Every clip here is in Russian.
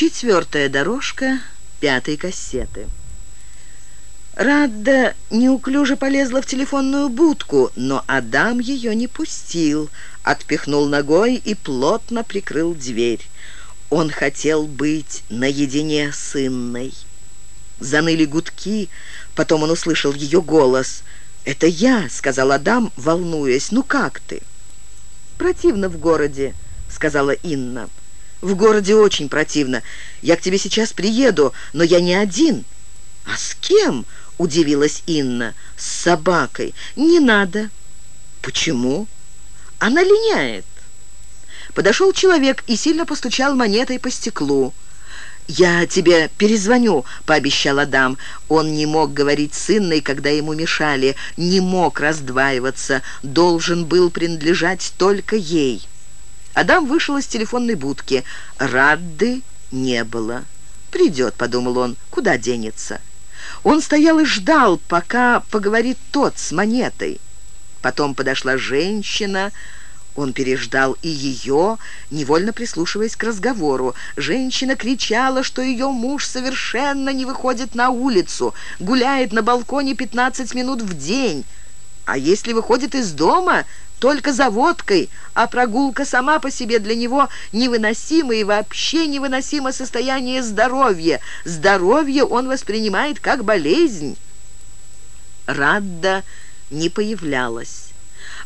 Четвертая дорожка пятой кассеты. Радда неуклюже полезла в телефонную будку, но Адам ее не пустил, отпихнул ногой и плотно прикрыл дверь. Он хотел быть наедине с Инной. Заныли гудки, потом он услышал ее голос. «Это я», — сказал Адам, волнуясь. «Ну как ты?» «Противно в городе», — сказала Инна. В городе очень противно. Я к тебе сейчас приеду, но я не один». «А с кем?» — удивилась Инна. «С собакой. Не надо». «Почему?» «Она линяет». Подошел человек и сильно постучал монетой по стеклу. «Я тебе перезвоню», — пообещал Адам. Он не мог говорить с Инной, когда ему мешали, не мог раздваиваться, должен был принадлежать только ей. Адам вышел из телефонной будки. Радды не было. «Придет», — подумал он, — «куда денется?» Он стоял и ждал, пока поговорит тот с монетой. Потом подошла женщина, он переждал и ее, невольно прислушиваясь к разговору. Женщина кричала, что ее муж совершенно не выходит на улицу, гуляет на балконе 15 минут в день. А если выходит из дома, только за водкой, а прогулка сама по себе для него невыносимо и вообще невыносимо состояние здоровья. Здоровье он воспринимает как болезнь. Радда не появлялась.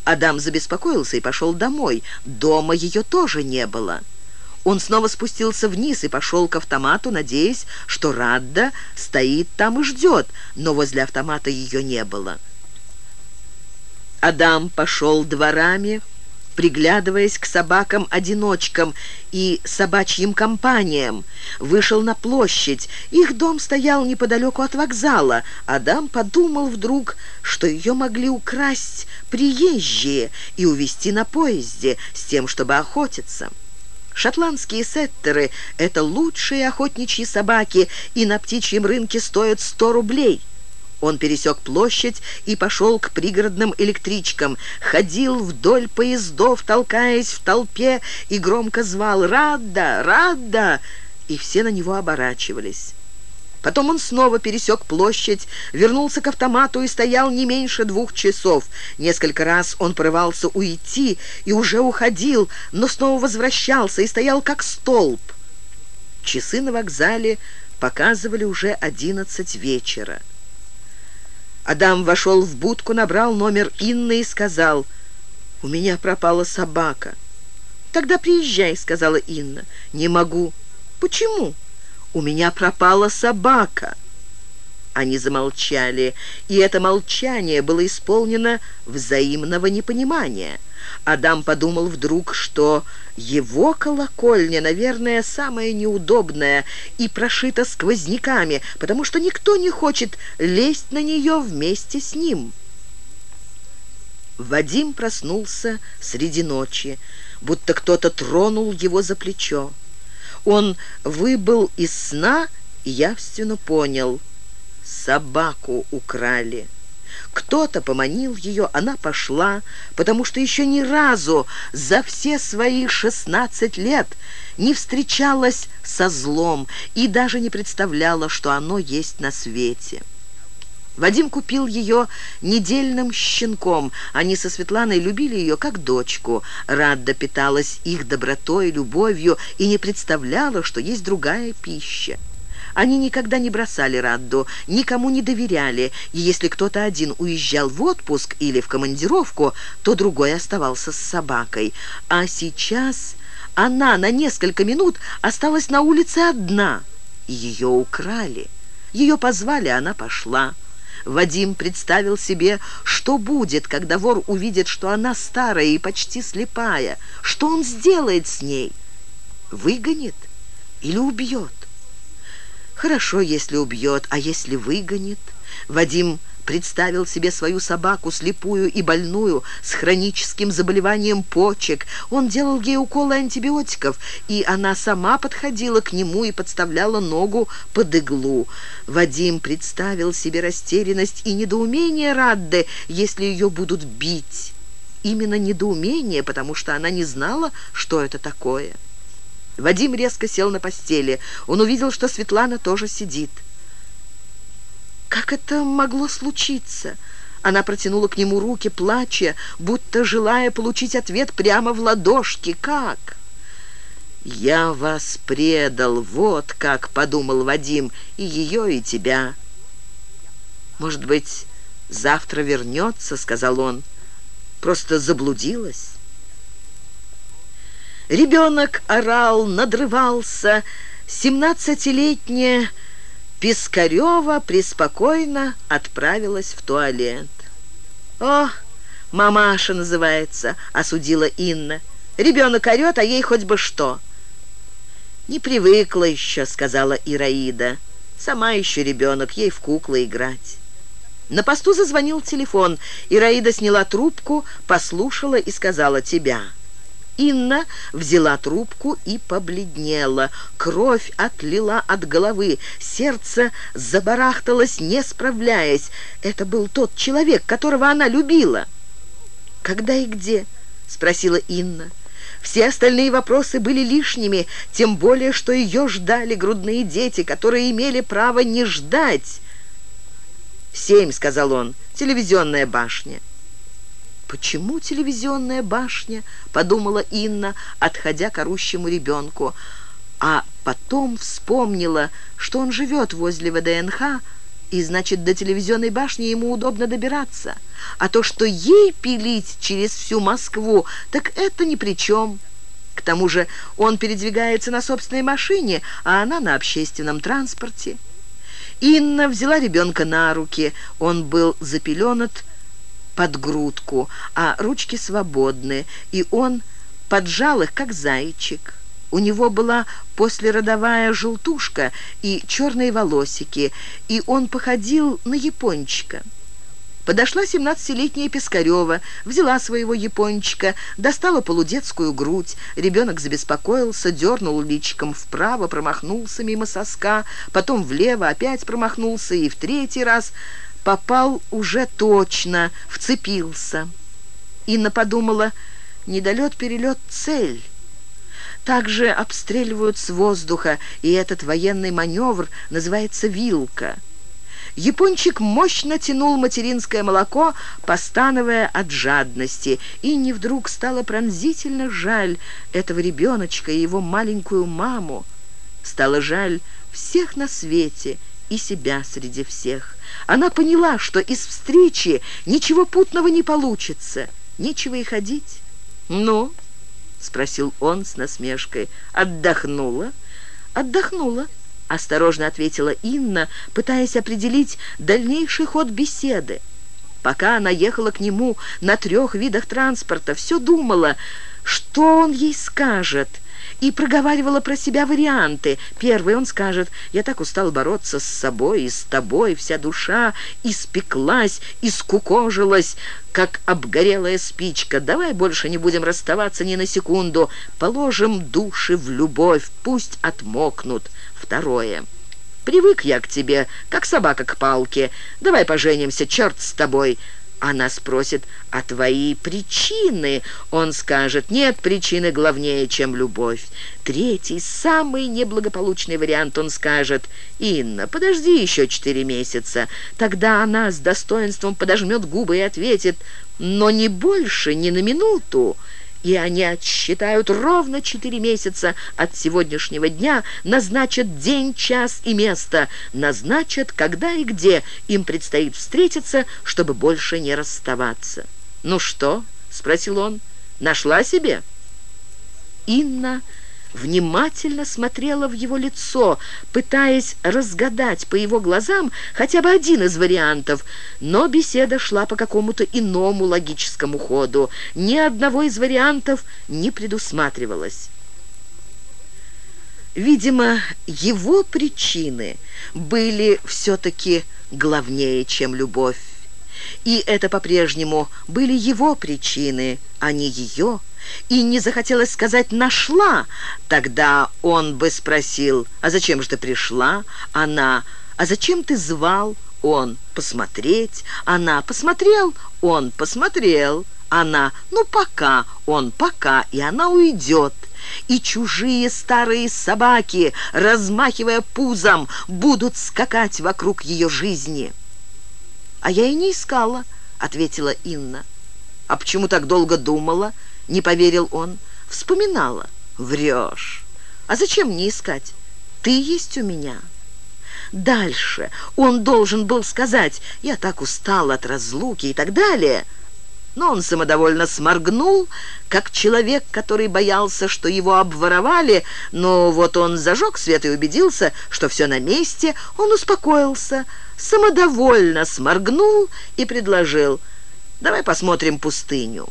Адам забеспокоился и пошел домой. Дома ее тоже не было. Он снова спустился вниз и пошел к автомату, надеясь, что Радда стоит там и ждет, но возле автомата ее не было. Адам пошел дворами, приглядываясь к собакам-одиночкам и собачьим компаниям. Вышел на площадь. Их дом стоял неподалеку от вокзала. Адам подумал вдруг, что ее могли украсть приезжие и увезти на поезде с тем, чтобы охотиться. Шотландские сеттеры — это лучшие охотничьи собаки, и на птичьем рынке стоят 100 рублей. Он пересек площадь и пошел к пригородным электричкам, ходил вдоль поездов, толкаясь в толпе, и громко звал «Радда! Радда!» и все на него оборачивались. Потом он снова пересек площадь, вернулся к автомату и стоял не меньше двух часов. Несколько раз он порывался уйти и уже уходил, но снова возвращался и стоял как столб. Часы на вокзале показывали уже одиннадцать вечера. Адам вошел в будку, набрал номер Инны и сказал, «У меня пропала собака». «Тогда приезжай», — сказала Инна. «Не могу». «Почему?» «У меня пропала собака». Они замолчали, и это молчание было исполнено взаимного непонимания. Адам подумал вдруг, что его колокольня, наверное, самая неудобная и прошита сквозняками, потому что никто не хочет лезть на нее вместе с ним. Вадим проснулся среди ночи, будто кто-то тронул его за плечо. Он выбыл из сна и явственно понял — собаку украли. Кто-то поманил ее, она пошла, потому что еще ни разу за все свои шестнадцать лет не встречалась со злом и даже не представляла, что оно есть на свете. Вадим купил ее недельным щенком. Они со Светланой любили ее как дочку. Радда питалась их добротой, любовью и не представляла, что есть другая пища. Они никогда не бросали Радду, никому не доверяли, и если кто-то один уезжал в отпуск или в командировку, то другой оставался с собакой. А сейчас она на несколько минут осталась на улице одна. Ее украли. Ее позвали, она пошла. Вадим представил себе, что будет, когда вор увидит, что она старая и почти слепая. Что он сделает с ней? Выгонит или убьет? Хорошо, если убьет, а если выгонит? Вадим представил себе свою собаку, слепую и больную, с хроническим заболеванием почек. Он делал ей уколы антибиотиков, и она сама подходила к нему и подставляла ногу под иглу. Вадим представил себе растерянность и недоумение Радды, если ее будут бить. Именно недоумение, потому что она не знала, что это такое. Вадим резко сел на постели. Он увидел, что Светлана тоже сидит. Как это могло случиться? Она протянула к нему руки, плача, будто желая получить ответ прямо в ладошки. Как? «Я вас предал, вот как», — подумал Вадим, — «и ее, и тебя». «Может быть, завтра вернется», — сказал он. «Просто заблудилась». Ребенок орал, надрывался. Семнадцатилетняя Пискарева преспокойно отправилась в туалет. «О, мамаша называется», — осудила Инна. «Ребенок орет, а ей хоть бы что». «Не привыкла еще», — сказала Ираида. «Сама еще ребенок, ей в куклы играть». На посту зазвонил телефон. Ираида сняла трубку, послушала и сказала «тебя». Инна взяла трубку и побледнела. Кровь отлила от головы, сердце забарахталось, не справляясь. Это был тот человек, которого она любила. «Когда и где?» — спросила Инна. Все остальные вопросы были лишними, тем более, что ее ждали грудные дети, которые имели право не ждать. «Семь», — сказал он, — «телевизионная башня». «Почему телевизионная башня?» — подумала Инна, отходя к орущему ребенку. А потом вспомнила, что он живет возле ВДНХ, и, значит, до телевизионной башни ему удобно добираться. А то, что ей пилить через всю Москву, так это ни при чем. К тому же он передвигается на собственной машине, а она на общественном транспорте. Инна взяла ребенка на руки. Он был запеленат, под грудку, а ручки свободны, и он поджал их, как зайчик. У него была послеродовая желтушка и черные волосики, и он походил на япончика. Подошла семнадцатилетняя Пискарева, взяла своего япончика, достала полудетскую грудь. Ребенок забеспокоился, дернул личиком вправо, промахнулся мимо соска, потом влево, опять промахнулся и в третий раз попал уже точно, вцепился. Инна подумала, недолет-перелет цель. Также обстреливают с воздуха, и этот военный маневр называется «вилка». Япончик мощно тянул материнское молоко, постановая от жадности, и не вдруг стало пронзительно жаль этого ребеночка и его маленькую маму. Стало жаль всех на свете и себя среди всех. Она поняла, что из встречи ничего путного не получится. Нечего и ходить. «Ну?» — спросил он с насмешкой. «Отдохнула?» «Отдохнула», — осторожно ответила Инна, пытаясь определить дальнейший ход беседы. Пока она ехала к нему на трех видах транспорта, все думала, что он ей скажет — и проговаривала про себя варианты. Первый он скажет, «Я так устал бороться с собой и с тобой, вся душа испеклась, искукожилась, как обгорелая спичка. Давай больше не будем расставаться ни на секунду, положим души в любовь, пусть отмокнут». Второе. «Привык я к тебе, как собака к палке. Давай поженимся, черт с тобой». Она спросит, а твои причины? Он скажет, нет причины главнее, чем любовь. Третий, самый неблагополучный вариант, он скажет, Инна, подожди еще четыре месяца. Тогда она с достоинством подожмет губы и ответит, но не больше, ни на минуту и они отсчитают ровно четыре месяца от сегодняшнего дня, назначат день, час и место, назначат, когда и где им предстоит встретиться, чтобы больше не расставаться. «Ну что?» — спросил он. «Нашла себе?» Инна внимательно смотрела в его лицо, пытаясь разгадать по его глазам хотя бы один из вариантов, но беседа шла по какому-то иному логическому ходу. Ни одного из вариантов не предусматривалось. Видимо, его причины были все-таки главнее, чем любовь. И это по-прежнему были его причины, а не ее и не захотелось сказать «нашла», тогда он бы спросил «А зачем же ты пришла?» Она «А зачем ты звал?» Он «Посмотреть». Она «Посмотрел?» Он «Посмотрел». Она «Ну, пока». Он «Пока». И она уйдет. и чужие старые собаки, размахивая пузом, будут скакать вокруг ее жизни. «А я и не искала», — ответила Инна. «А почему так долго думала?» — не поверил он. «Вспоминала». «Врешь. А зачем мне искать? Ты есть у меня». Дальше он должен был сказать «Я так устал от разлуки» и так далее. Но он самодовольно сморгнул, как человек, который боялся, что его обворовали, но вот он зажег свет и убедился, что все на месте, он успокоился, самодовольно сморгнул и предложил «Давай посмотрим пустыню».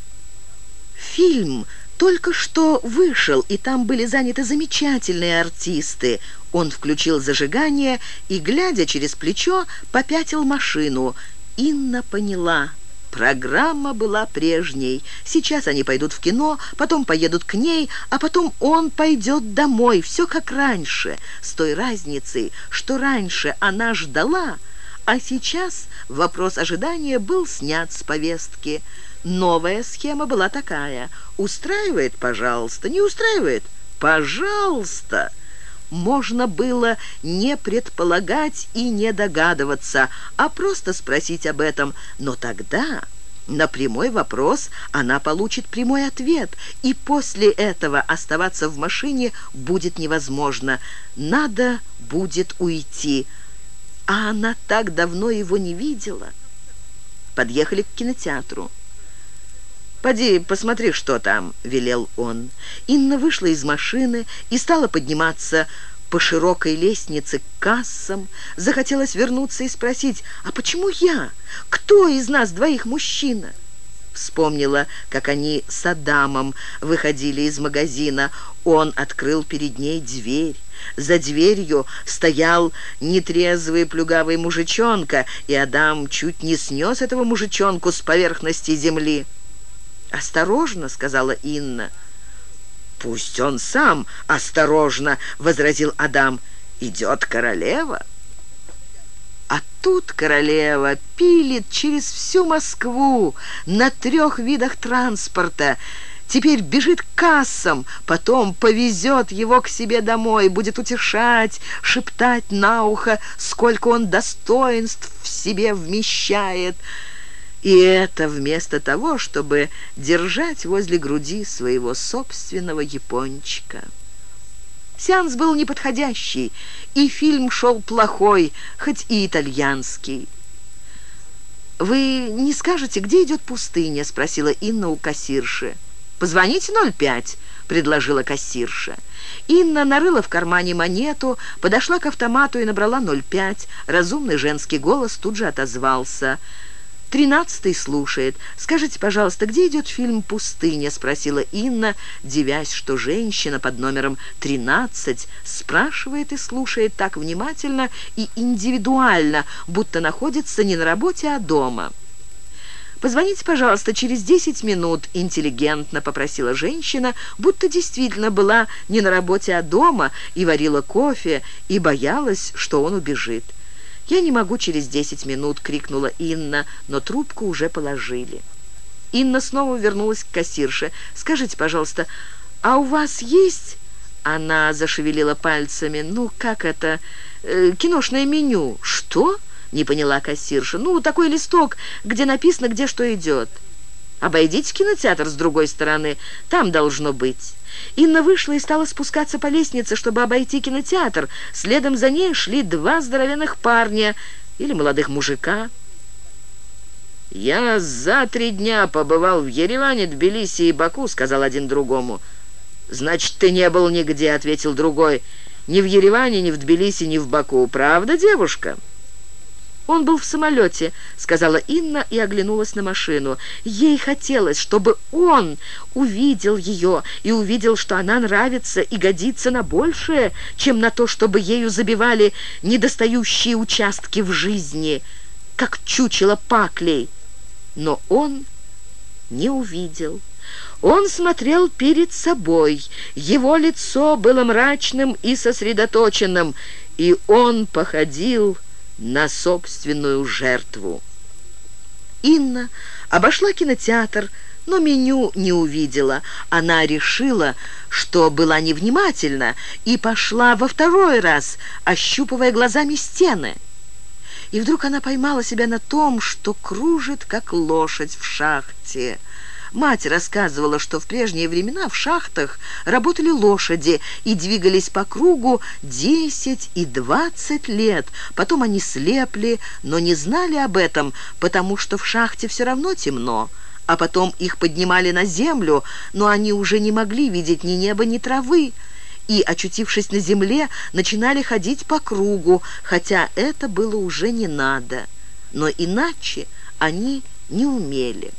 Фильм только что вышел, и там были заняты замечательные артисты. Он включил зажигание и, глядя через плечо, попятил машину. Инна поняла. Программа была прежней. Сейчас они пойдут в кино, потом поедут к ней, а потом он пойдет домой. Все как раньше, с той разницей, что раньше она ждала, а сейчас вопрос ожидания был снят с повестки. Новая схема была такая. Устраивает, пожалуйста, не устраивает, пожалуйста. Можно было не предполагать и не догадываться, а просто спросить об этом. Но тогда на прямой вопрос она получит прямой ответ, и после этого оставаться в машине будет невозможно. Надо будет уйти. А она так давно его не видела. Подъехали к кинотеатру. «Поди, посмотри, что там», — велел он. Инна вышла из машины и стала подниматься по широкой лестнице к кассам. Захотелось вернуться и спросить, «А почему я? Кто из нас двоих мужчина?» Вспомнила, как они с Адамом выходили из магазина. Он открыл перед ней дверь. За дверью стоял нетрезвый плюгавый мужичонка, и Адам чуть не снес этого мужичонку с поверхности земли. «Осторожно», — сказала Инна. «Пусть он сам осторожно», — возразил Адам. «Идет королева». А тут королева пилит через всю Москву на трех видах транспорта. Теперь бежит к кассам, потом повезет его к себе домой, будет утешать, шептать на ухо, сколько он достоинств в себе вмещает. И это вместо того, чтобы держать возле груди своего собственного япончика. Сеанс был неподходящий, и фильм шел плохой, хоть и итальянский. «Вы не скажете, где идет пустыня?» — спросила Инна у кассирши. «Позвоните 05», — предложила кассирша. Инна нарыла в кармане монету, подошла к автомату и набрала 05. Разумный женский голос тут же отозвался — Тринадцатый слушает. «Скажите, пожалуйста, где идет фильм «Пустыня»?» — спросила Инна, девясь, что женщина под номером тринадцать спрашивает и слушает так внимательно и индивидуально, будто находится не на работе, а дома. «Позвоните, пожалуйста, через десять минут», — интеллигентно попросила женщина, будто действительно была не на работе, а дома, и варила кофе, и боялась, что он убежит. «Я не могу через десять минут», — крикнула Инна, но трубку уже положили. Инна снова вернулась к кассирше. «Скажите, пожалуйста, а у вас есть...» Она зашевелила пальцами. «Ну, как это? Э, киношное меню». «Что?» — не поняла кассирша. «Ну, такой листок, где написано, где что идет». «Обойдите кинотеатр с другой стороны. Там должно быть». Инна вышла и стала спускаться по лестнице, чтобы обойти кинотеатр. Следом за ней шли два здоровенных парня или молодых мужика. «Я за три дня побывал в Ереване, Тбилиси и Баку», — сказал один другому. «Значит, ты не был нигде», — ответил другой. «Ни в Ереване, ни в Тбилиси, ни в Баку. Правда, девушка?» «Он был в самолете», — сказала Инна и оглянулась на машину. Ей хотелось, чтобы он увидел ее и увидел, что она нравится и годится на большее, чем на то, чтобы ею забивали недостающие участки в жизни, как чучело паклей. Но он не увидел. Он смотрел перед собой. Его лицо было мрачным и сосредоточенным, и он походил на собственную жертву. Инна обошла кинотеатр, но меню не увидела. Она решила, что была невнимательна, и пошла во второй раз, ощупывая глазами стены. И вдруг она поймала себя на том, что кружит, как лошадь в шахте. Мать рассказывала, что в прежние времена в шахтах работали лошади и двигались по кругу 10 и 20 лет. Потом они слепли, но не знали об этом, потому что в шахте все равно темно. А потом их поднимали на землю, но они уже не могли видеть ни неба, ни травы и, очутившись на земле, начинали ходить по кругу, хотя это было уже не надо. Но иначе они не умели.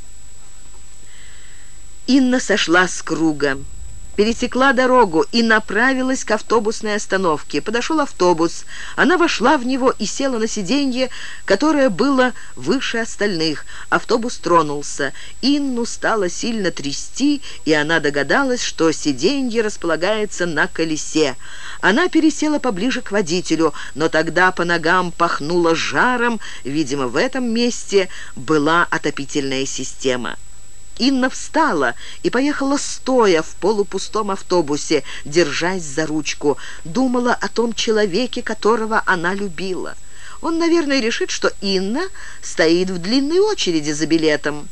Инна сошла с круга пересекла дорогу и направилась к автобусной остановке. Подошел автобус. Она вошла в него и села на сиденье, которое было выше остальных. Автобус тронулся. Инну стало сильно трясти, и она догадалась, что сиденье располагается на колесе. Она пересела поближе к водителю, но тогда по ногам пахнуло жаром. Видимо, в этом месте была отопительная система. Инна встала и поехала стоя в полупустом автобусе, держась за ручку. Думала о том человеке, которого она любила. Он, наверное, решит, что Инна стоит в длинной очереди за билетом.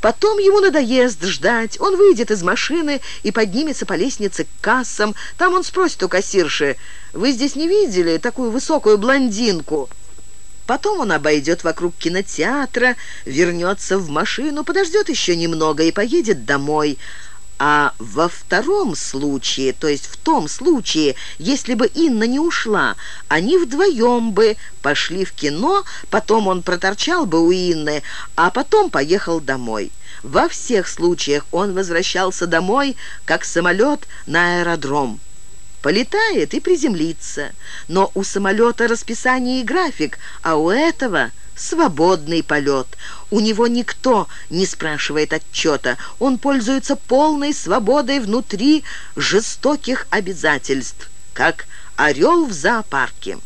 Потом ему надоест ждать. Он выйдет из машины и поднимется по лестнице к кассам. Там он спросит у кассирши, «Вы здесь не видели такую высокую блондинку?» Потом он обойдет вокруг кинотеатра, вернется в машину, подождет еще немного и поедет домой. А во втором случае, то есть в том случае, если бы Инна не ушла, они вдвоем бы пошли в кино, потом он проторчал бы у Инны, а потом поехал домой. Во всех случаях он возвращался домой, как самолет на аэродром полетает и приземлится. Но у самолета расписание и график, а у этого свободный полет. У него никто не спрашивает отчета. Он пользуется полной свободой внутри жестоких обязательств, как орел в зоопарке.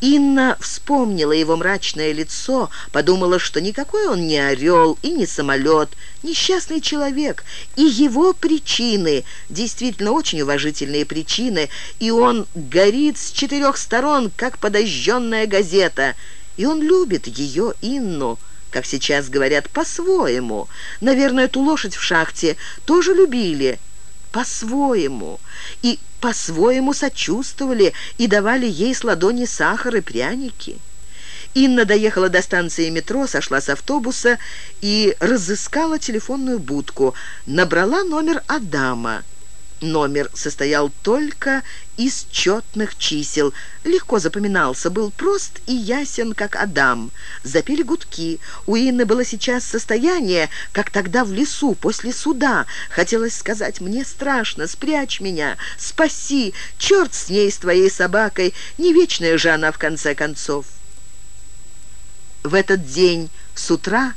Инна вспомнила его мрачное лицо, подумала, что никакой он не орел и не самолет, несчастный человек, и его причины, действительно очень уважительные причины, и он горит с четырех сторон, как подожженная газета, и он любит ее, Инну, как сейчас говорят, по-своему. Наверное, эту лошадь в шахте тоже любили, по-своему. И по-своему сочувствовали и давали ей с ладони сахар и пряники. Инна доехала до станции метро, сошла с автобуса и разыскала телефонную будку. Набрала номер Адама. Номер состоял только из четных чисел. Легко запоминался, был прост и ясен, как Адам. Запели гудки. У Инны было сейчас состояние, как тогда в лесу, после суда. Хотелось сказать «Мне страшно, спрячь меня, спаси, черт с ней, с твоей собакой, не вечная же она в конце концов». В этот день с утра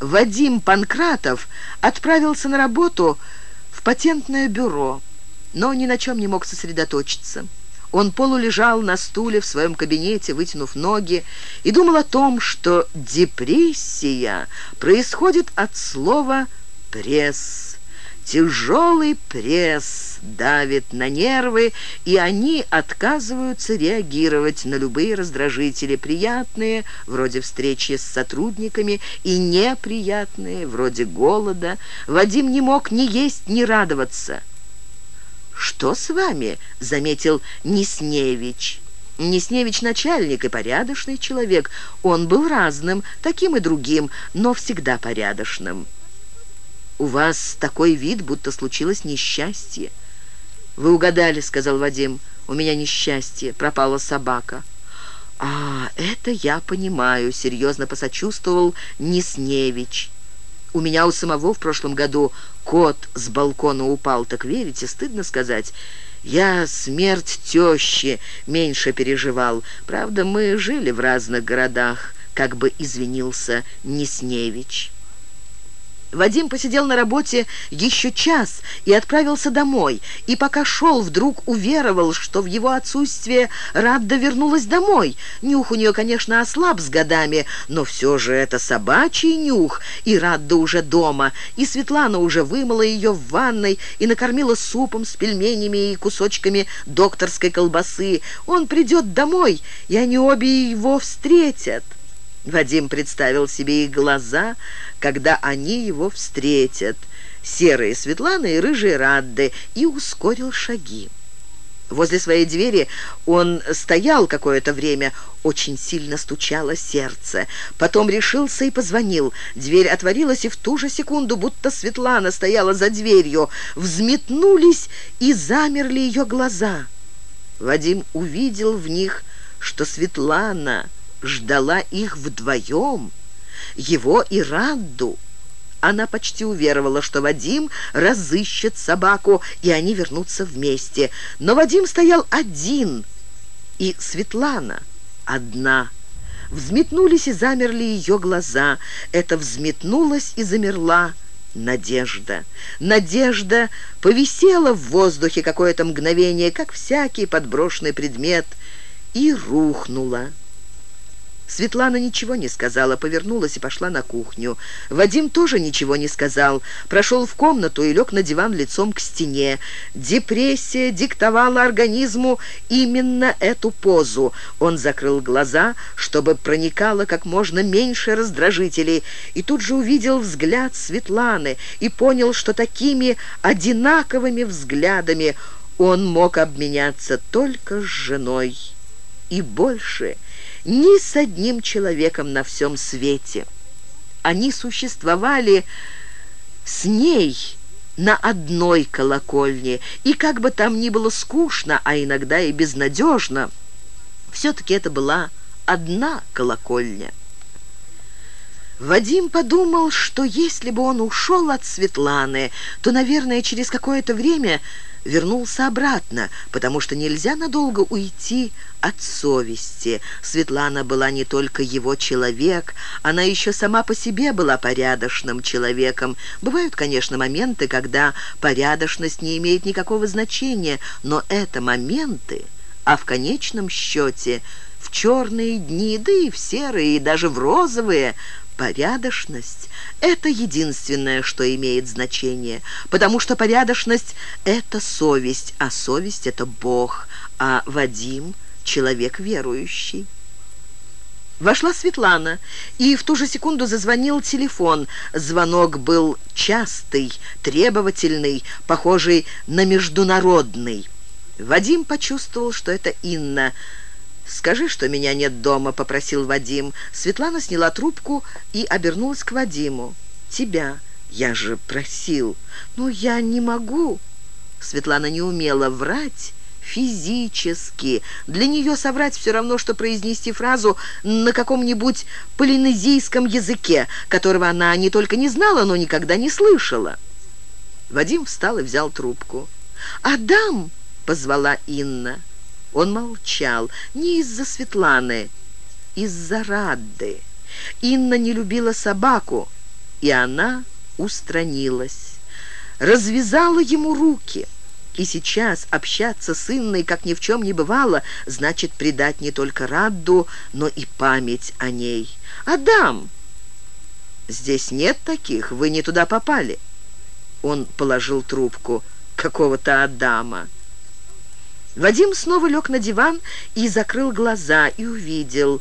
Вадим Панкратов отправился на работу патентное бюро, но ни на чем не мог сосредоточиться. Он полулежал на стуле в своем кабинете, вытянув ноги, и думал о том, что депрессия происходит от слова «пресс». Тяжелый пресс давит на нервы, и они отказываются реагировать на любые раздражители, приятные, вроде встречи с сотрудниками, и неприятные, вроде голода. Вадим не мог ни есть, ни радоваться. «Что с вами?» — заметил Несневич. Несневич начальник и порядочный человек. Он был разным, таким и другим, но всегда порядочным. «У вас такой вид, будто случилось несчастье». «Вы угадали», — сказал Вадим. «У меня несчастье. Пропала собака». «А, это я понимаю», — серьезно посочувствовал Несневич. «У меня у самого в прошлом году кот с балкона упал. Так верите, стыдно сказать». Я смерть тещи меньше переживал. Правда, мы жили в разных городах, как бы извинился Несневич. Вадим посидел на работе еще час и отправился домой. И пока шел, вдруг уверовал, что в его отсутствие Радда вернулась домой. Нюх у нее, конечно, ослаб с годами, но все же это собачий нюх, и Радда уже дома. И Светлана уже вымыла ее в ванной и накормила супом с пельменями и кусочками докторской колбасы. Он придет домой, и они обе его встретят. Вадим представил себе их глаза, когда они его встретят, серые Светланы и рыжие Радды, и ускорил шаги. Возле своей двери он стоял какое-то время, очень сильно стучало сердце. Потом решился и позвонил. Дверь отворилась, и в ту же секунду, будто Светлана стояла за дверью, взметнулись и замерли ее глаза. Вадим увидел в них, что Светлана ждала их вдвоем, его и Радду. Она почти уверовала, что Вадим разыщет собаку, и они вернутся вместе. Но Вадим стоял один, и Светлана одна. Взметнулись и замерли ее глаза. Это взметнулась и замерла надежда. Надежда повисела в воздухе какое-то мгновение, как всякий подброшенный предмет, и рухнула. Светлана ничего не сказала, повернулась и пошла на кухню. Вадим тоже ничего не сказал, прошел в комнату и лег на диван лицом к стене. Депрессия диктовала организму именно эту позу. Он закрыл глаза, чтобы проникало как можно меньше раздражителей, и тут же увидел взгляд Светланы и понял, что такими одинаковыми взглядами он мог обменяться только с женой. И больше – ни с одним человеком на всем свете. Они существовали с ней на одной колокольне, и как бы там ни было скучно, а иногда и безнадежно, все-таки это была одна колокольня. Вадим подумал, что если бы он ушел от Светланы, то, наверное, через какое-то время вернулся обратно, потому что нельзя надолго уйти от совести. Светлана была не только его человек, она еще сама по себе была порядочным человеком. Бывают, конечно, моменты, когда порядочность не имеет никакого значения, но это моменты, а в конечном счете в черные дни, да и в серые, и даже в розовые – Порядочность – это единственное, что имеет значение, потому что порядочность – это совесть, а совесть – это Бог, а Вадим – человек верующий. Вошла Светлана, и в ту же секунду зазвонил телефон. Звонок был частый, требовательный, похожий на международный. Вадим почувствовал, что это Инна – «Скажи, что меня нет дома», — попросил Вадим. Светлана сняла трубку и обернулась к Вадиму. «Тебя. Я же просил. Ну, я не могу». Светлана не умела врать физически. Для нее соврать все равно, что произнести фразу на каком-нибудь полинезийском языке, которого она не только не знала, но никогда не слышала. Вадим встал и взял трубку. «Адам!» — позвала Инна. Он молчал не из-за Светланы, из-за Радды. Инна не любила собаку, и она устранилась. Развязала ему руки. И сейчас общаться с Инной, как ни в чем не бывало, значит предать не только Радду, но и память о ней. «Адам!» «Здесь нет таких, вы не туда попали». Он положил трубку какого-то Адама. Вадим снова лег на диван и закрыл глаза, и увидел...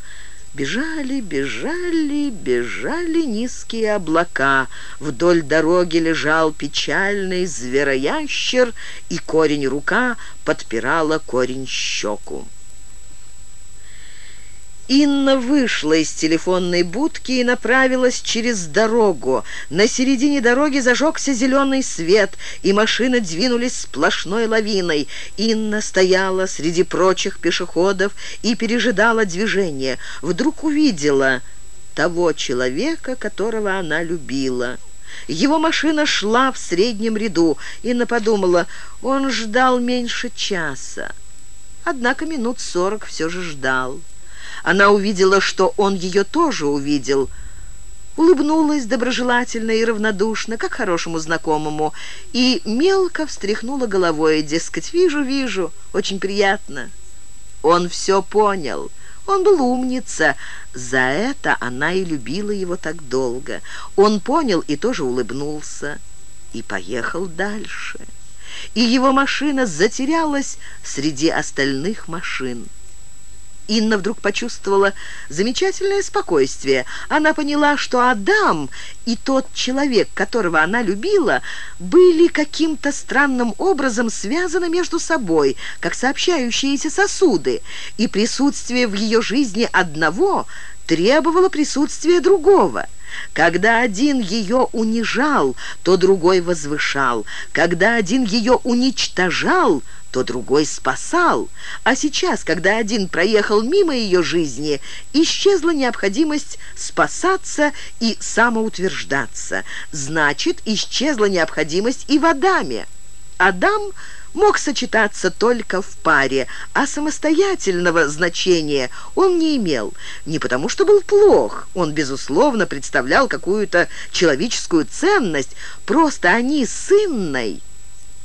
Бежали, бежали, бежали низкие облака. Вдоль дороги лежал печальный звероящер, и корень рука подпирала корень щеку. Инна вышла из телефонной будки и направилась через дорогу. На середине дороги зажегся зеленый свет, и машины двинулись сплошной лавиной. Инна стояла среди прочих пешеходов и пережидала движение. Вдруг увидела того человека, которого она любила. Его машина шла в среднем ряду. Инна подумала, он ждал меньше часа. Однако минут сорок все же ждал. Она увидела, что он ее тоже увидел. улыбнулась доброжелательно и равнодушно, как хорошему знакомому, и мелко встряхнула головой, дескать, «Вижу, вижу, очень приятно». Он все понял. Он был умница. За это она и любила его так долго. Он понял и тоже улыбнулся. И поехал дальше. И его машина затерялась среди остальных машин. Инна вдруг почувствовала замечательное спокойствие. Она поняла, что Адам и тот человек, которого она любила, были каким-то странным образом связаны между собой, как сообщающиеся сосуды, и присутствие в ее жизни одного требовало присутствия другого. Когда один ее унижал, то другой возвышал. Когда один ее уничтожал, то другой спасал. А сейчас, когда один проехал мимо ее жизни, исчезла необходимость спасаться и самоутверждаться. Значит, исчезла необходимость и в Адаме. Адам мог сочетаться только в паре, а самостоятельного значения он не имел. Не потому что был плох, он, безусловно, представлял какую-то человеческую ценность, просто они с Инной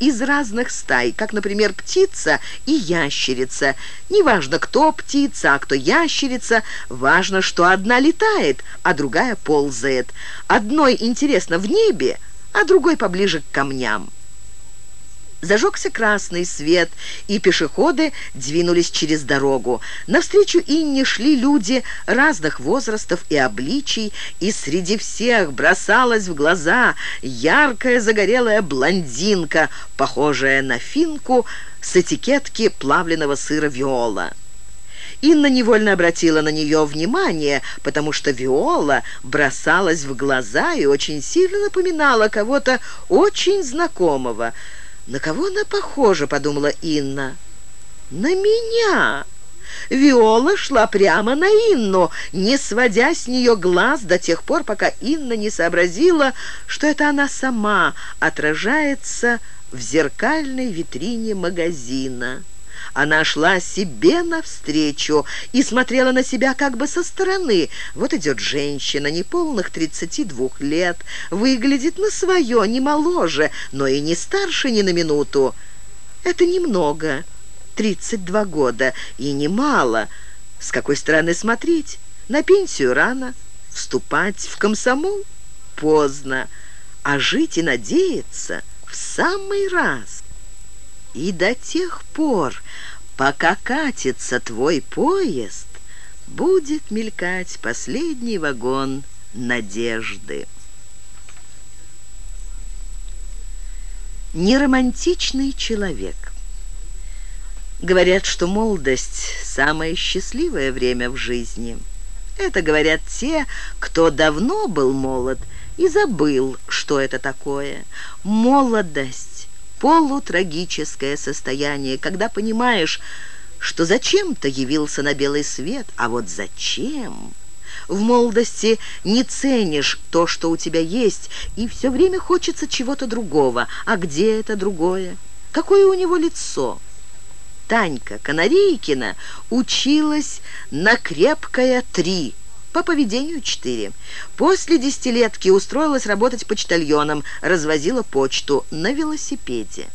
из разных стай, как, например, птица и ящерица. Неважно, кто птица, а кто ящерица, важно, что одна летает, а другая ползает. Одной интересно в небе, а другой поближе к камням. Зажегся красный свет, и пешеходы двинулись через дорогу. Навстречу Инне шли люди разных возрастов и обличий, и среди всех бросалась в глаза яркая загорелая блондинка, похожая на финку с этикетки плавленного сыра «Виола». Инна невольно обратила на нее внимание, потому что Виола бросалась в глаза и очень сильно напоминала кого-то очень знакомого – «На кого она похожа?» — подумала Инна. «На меня!» Виола шла прямо на Инну, не сводя с нее глаз до тех пор, пока Инна не сообразила, что это она сама отражается в зеркальной витрине магазина. Она шла себе навстречу и смотрела на себя как бы со стороны. Вот идет женщина, неполных 32 лет, выглядит на свое, не моложе, но и не старше ни на минуту. Это немного, 32 года, и немало. С какой стороны смотреть? На пенсию рано, вступать в комсомол поздно, а жить и надеяться в самый раз. И до тех пор, пока катится твой поезд, будет мелькать последний вагон надежды. Неромантичный человек. Говорят, что молодость – самое счастливое время в жизни. Это говорят те, кто давно был молод и забыл, что это такое. Молодость полутрагическое состояние, когда понимаешь, что зачем-то явился на белый свет, а вот зачем? В молодости не ценишь то, что у тебя есть, и все время хочется чего-то другого. А где это другое? Какое у него лицо? Танька Канарейкина училась на крепкое три – по поведению четыре. После десятилетки устроилась работать почтальоном, развозила почту на велосипеде.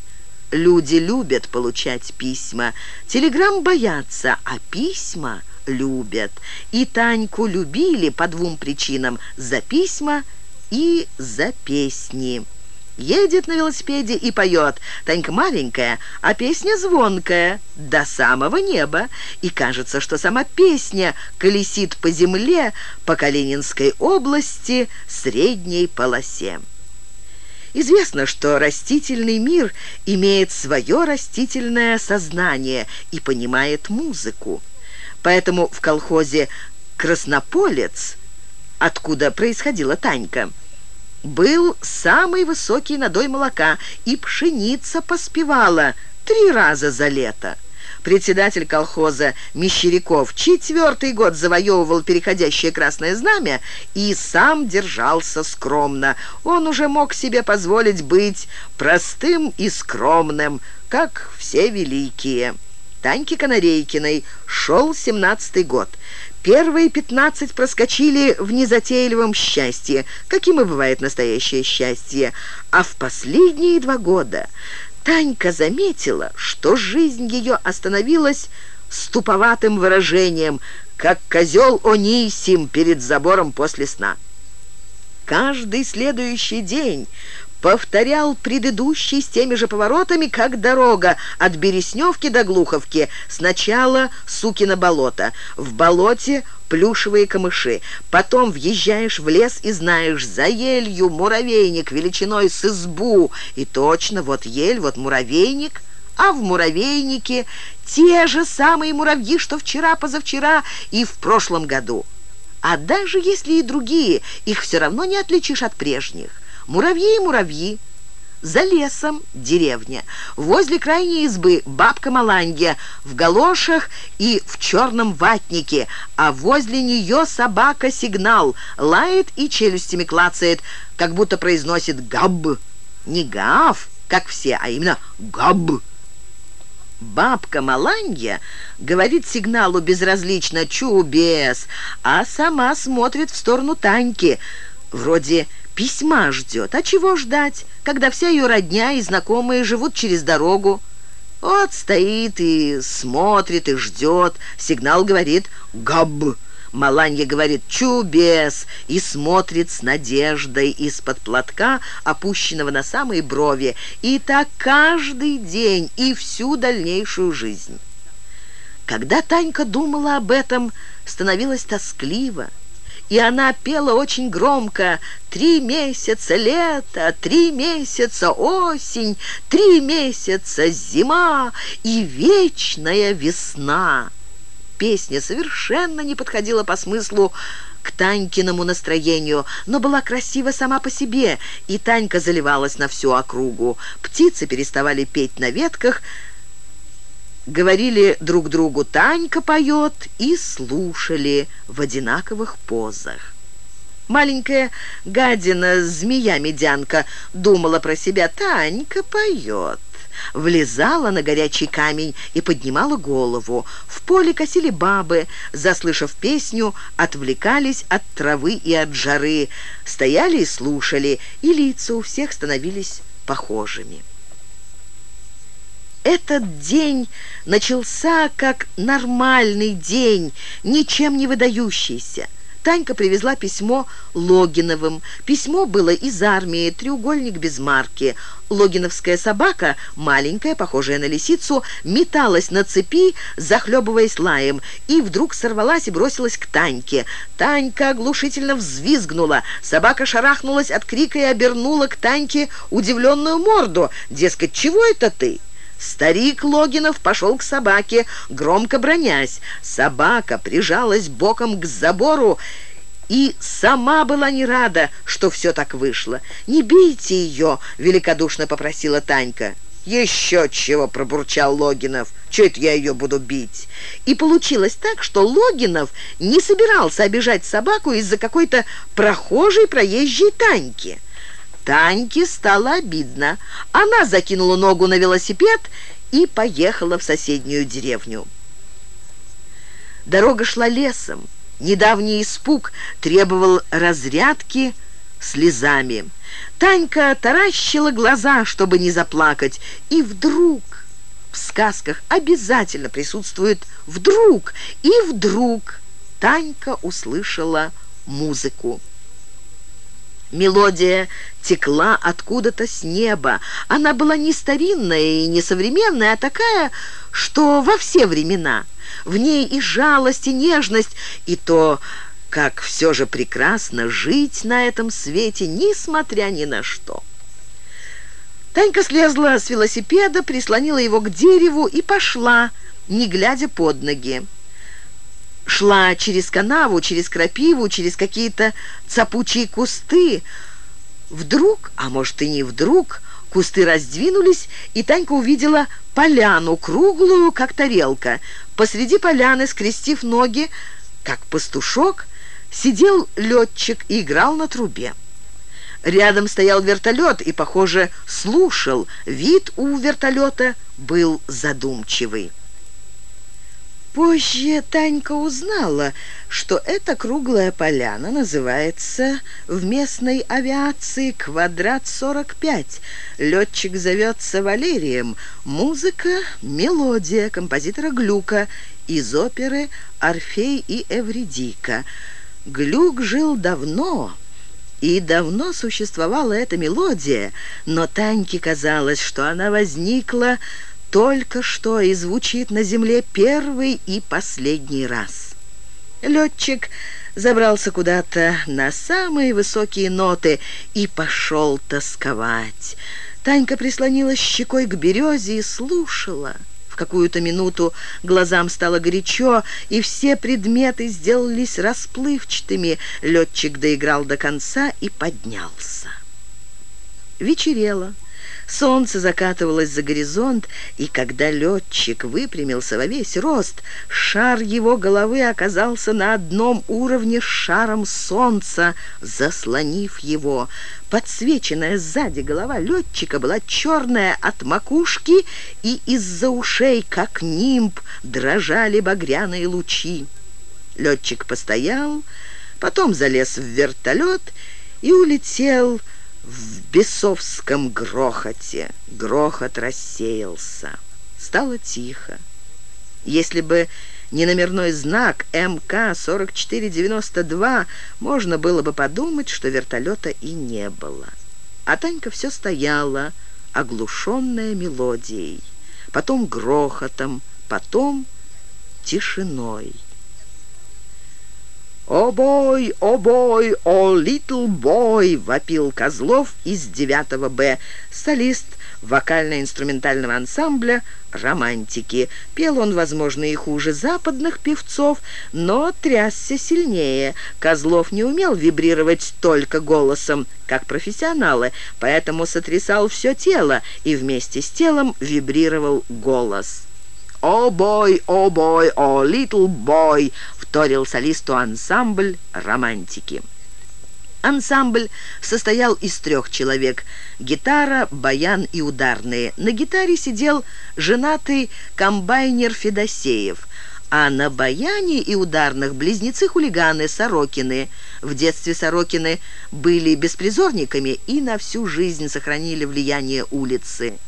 Люди любят получать письма, телеграмм боятся, а письма любят. И Таньку любили по двум причинам – за письма и за песни. Едет на велосипеде и поет. Танька маленькая, а песня звонкая, до самого неба. И кажется, что сама песня колесит по земле, по Калининской области, средней полосе. Известно, что растительный мир имеет свое растительное сознание и понимает музыку. Поэтому в колхозе «Краснополец», откуда происходила Танька, был самый высокий надой молока, и пшеница поспевала три раза за лето. Председатель колхоза Мещеряков четвертый год завоевывал переходящее красное знамя и сам держался скромно. Он уже мог себе позволить быть простым и скромным, как все великие. Таньке Канарейкиной шел семнадцатый год. Первые пятнадцать проскочили в незатейливом счастье, каким и бывает настоящее счастье. А в последние два года Танька заметила, что жизнь ее остановилась с туповатым выражением, как козел Онисим перед забором после сна. Каждый следующий день повторял предыдущий с теми же поворотами, как дорога от Бересневки до Глуховки. Сначала Сукино болото, в болоте плюшевые камыши. Потом въезжаешь в лес и знаешь, за елью муравейник величиной с избу. И точно, вот ель, вот муравейник, а в муравейнике те же самые муравьи, что вчера-позавчера и в прошлом году. А даже если и другие, их все равно не отличишь от прежних. Муравьи и муравьи. За лесом деревня. Возле крайней избы бабка Маланья в галошах и в черном ватнике, а возле нее собака Сигнал лает и челюстями клацает, как будто произносит «габ». Не «гав», как все, а именно «габ». Бабка Маланья говорит сигналу безразлично «чубес», а сама смотрит в сторону Таньки, вроде Письма ждет. А чего ждать, когда вся ее родня и знакомые живут через дорогу? Вот стоит и смотрит, и ждет. Сигнал говорит «габ». Маланья говорит «чубес» и смотрит с надеждой из-под платка, опущенного на самые брови. И так каждый день и всю дальнейшую жизнь. Когда Танька думала об этом, становилось тоскливо и она пела очень громко «Три месяца лето, три месяца осень, три месяца зима и вечная весна». Песня совершенно не подходила по смыслу к Танькиному настроению, но была красива сама по себе, и Танька заливалась на всю округу. Птицы переставали петь на ветках, говорили друг другу «Танька поет» и слушали в одинаковых позах. Маленькая гадина, змея-медянка, думала про себя «Танька поет». Влезала на горячий камень и поднимала голову. В поле косили бабы, заслышав песню, отвлекались от травы и от жары, стояли и слушали, и лица у всех становились похожими. Этот день начался как нормальный день, ничем не выдающийся. Танька привезла письмо Логиновым. Письмо было из армии, треугольник без марки. Логиновская собака, маленькая, похожая на лисицу, металась на цепи, захлебываясь лаем, и вдруг сорвалась и бросилась к Таньке. Танька оглушительно взвизгнула. Собака шарахнулась от крика и обернула к Таньке удивленную морду. Дескать, чего это ты? Старик Логинов пошел к собаке, громко бронясь. Собака прижалась боком к забору и сама была не рада, что все так вышло. «Не бейте ее!» — великодушно попросила Танька. «Еще чего!» — пробурчал Логинов. «Че это я ее буду бить?» И получилось так, что Логинов не собирался обижать собаку из-за какой-то прохожей проезжей Таньки. Таньке стало обидно. Она закинула ногу на велосипед и поехала в соседнюю деревню. Дорога шла лесом. Недавний испуг требовал разрядки слезами. Танька таращила глаза, чтобы не заплакать, и вдруг... В сказках обязательно присутствует «вдруг», и вдруг Танька услышала музыку. Мелодия текла откуда-то с неба. Она была не старинная и не современная, а такая, что во все времена. В ней и жалость, и нежность, и то, как все же прекрасно жить на этом свете, несмотря ни на что. Танька слезла с велосипеда, прислонила его к дереву и пошла, не глядя под ноги шла через канаву, через крапиву, через какие-то цапучие кусты. Вдруг, а может и не вдруг, кусты раздвинулись, и Танька увидела поляну, круглую, как тарелка. Посреди поляны, скрестив ноги, как пастушок, сидел летчик и играл на трубе. Рядом стоял вертолет и, похоже, слушал. Вид у вертолета был задумчивый. Позже Танька узнала, что эта круглая поляна называется в местной авиации «Квадрат-45». Летчик зовется Валерием. Музыка — мелодия композитора Глюка из оперы «Орфей и Эвридика». Глюк жил давно, и давно существовала эта мелодия, но Таньке казалось, что она возникла только что и звучит на земле первый и последний раз. Летчик забрался куда-то на самые высокие ноты и пошел тосковать. Танька прислонилась щекой к березе и слушала. В какую-то минуту глазам стало горячо, и все предметы сделались расплывчатыми. Летчик доиграл до конца и поднялся. Вечерело. Солнце закатывалось за горизонт, и когда летчик выпрямился во весь рост, шар его головы оказался на одном уровне с шаром солнца, заслонив его. Подсвеченная сзади голова летчика была черная от макушки, и из-за ушей, как нимб, дрожали багряные лучи. Летчик постоял, потом залез в вертолет и улетел в бесовском грохоте. Грохот рассеялся. Стало тихо. Если бы не номерной знак МК-4492, можно было бы подумать, что вертолета и не было. А Танька все стояла, оглушенная мелодией, потом грохотом, потом тишиной. «О бой, о бой, о литл бой!» — вопил Козлов из 9 Б, солист вокально-инструментального ансамбля «Романтики». Пел он, возможно, и хуже западных певцов, но трясся сильнее. Козлов не умел вибрировать только голосом, как профессионалы, поэтому сотрясал все тело и вместе с телом вибрировал голос. «О бой, о бой, о литл бой!» — вторил солисту ансамбль «Романтики». Ансамбль состоял из трех человек – гитара, баян и ударные. На гитаре сидел женатый комбайнер Федосеев, а на баяне и ударных близнецы-хулиганы Сорокины. В детстве Сорокины были беспризорниками и на всю жизнь сохранили влияние улицы.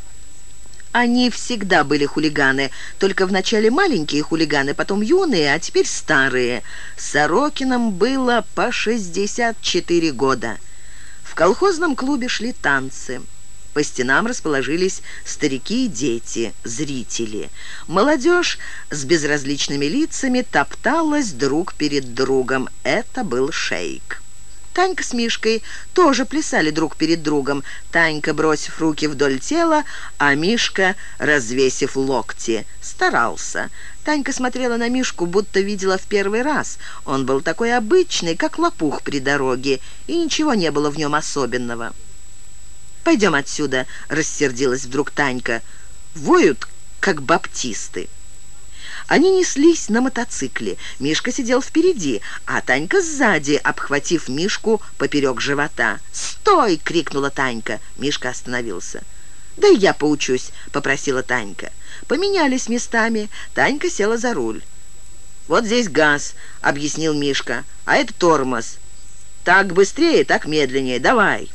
Они всегда были хулиганы, только вначале маленькие хулиганы, потом юные, а теперь старые. Сорокиным было по 64 года. В колхозном клубе шли танцы. По стенам расположились старики и дети, зрители. Молодежь с безразличными лицами топталась друг перед другом. Это был шейк. Танька с Мишкой тоже плясали друг перед другом. Танька, бросив руки вдоль тела, а Мишка, развесив локти, старался. Танька смотрела на Мишку, будто видела в первый раз. Он был такой обычный, как лопух при дороге, и ничего не было в нем особенного. «Пойдем отсюда», — рассердилась вдруг Танька. «Воют, как баптисты». Они неслись на мотоцикле. Мишка сидел впереди, а Танька сзади, обхватив Мишку поперек живота. «Стой!» — крикнула Танька. Мишка остановился. «Да я поучусь», — попросила Танька. Поменялись местами. Танька села за руль. «Вот здесь газ», — объяснил Мишка, — «а это тормоз. Так быстрее, так медленнее. Давай».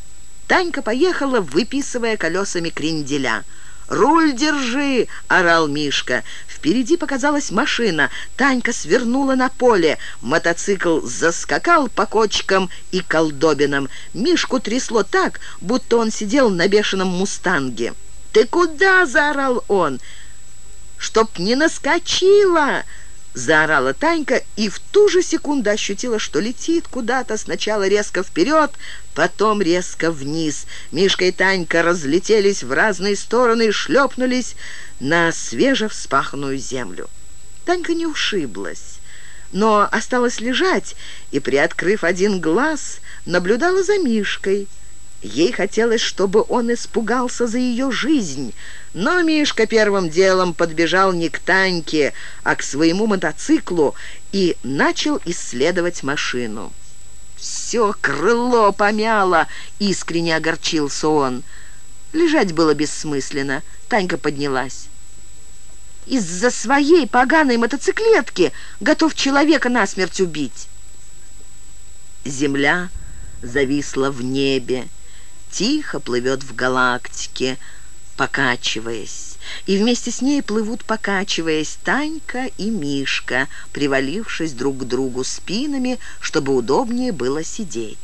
Танька поехала, выписывая колесами кренделя. «Руль держи!» — орал Мишка. Впереди показалась машина. Танька свернула на поле. Мотоцикл заскакал по кочкам и колдобинам. Мишку трясло так, будто он сидел на бешеном мустанге. «Ты куда?» — заорал он. «Чтоб не наскочила!» Заорала Танька и в ту же секунду ощутила, что летит куда-то, сначала резко вперед, потом резко вниз. Мишка и Танька разлетелись в разные стороны и шлепнулись на свежевспаханную землю. Танька не ушиблась, но осталась лежать и, приоткрыв один глаз, наблюдала за Мишкой. Ей хотелось, чтобы он испугался за ее жизнь, но Мишка первым делом подбежал не к Таньке, а к своему мотоциклу и начал исследовать машину. «Все крыло помяло!» — искренне огорчился он. Лежать было бессмысленно. Танька поднялась. из-за своей поганой мотоциклетки готов человека насмерть убить. Земля зависла в небе, тихо плывет в галактике, покачиваясь. И вместе с ней плывут, покачиваясь, Танька и Мишка, привалившись друг к другу спинами, чтобы удобнее было сидеть.